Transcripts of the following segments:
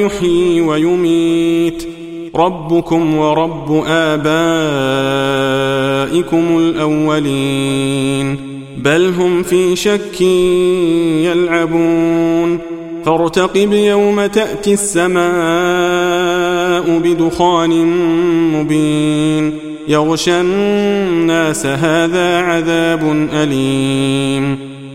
يحيي ويميت. ربكم ورب آبائكم الأولين. بل هم في شك يلعبون. فارتقب يوم تأتي السماء بدخان مبين. يغشى الناس هذا عذاب أليم.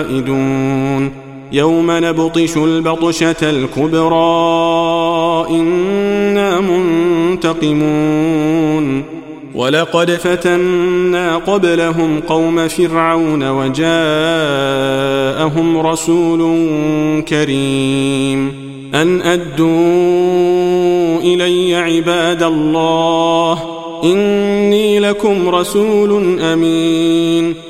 عائدون يوم نبطش البطشة الكبرى إنا منتقمون. ولقد فتنا قبلهم قوم فرعون وجاءهم رسول كريم. أن أدوا إلي عباد الله إني لكم رسول أمين.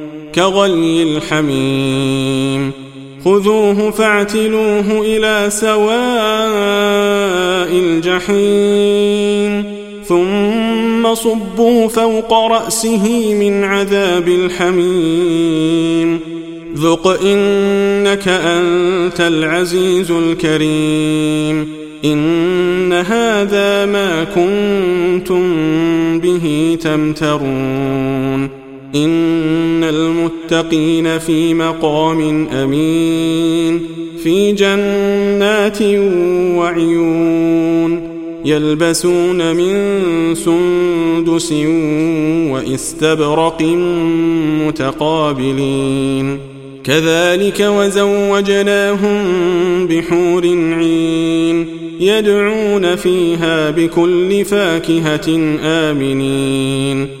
كغلي الحميم. خذوه فاعتلوه إلى سواء الجحيم. ثم صبوا فوق رأسه من عذاب الحميم. ذق إنك أنت العزيز الكريم. إن هذا ما كنتم به تمترون. إن المتقين في مقام أمين في جنات وعيون يلبسون من سندس واستبرق متقابلين. كذلك وزوجناهم بحور عين يدعون فيها بكل فاكهة آمنين.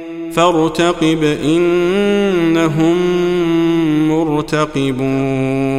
فارتقب إنهم مرتقبون.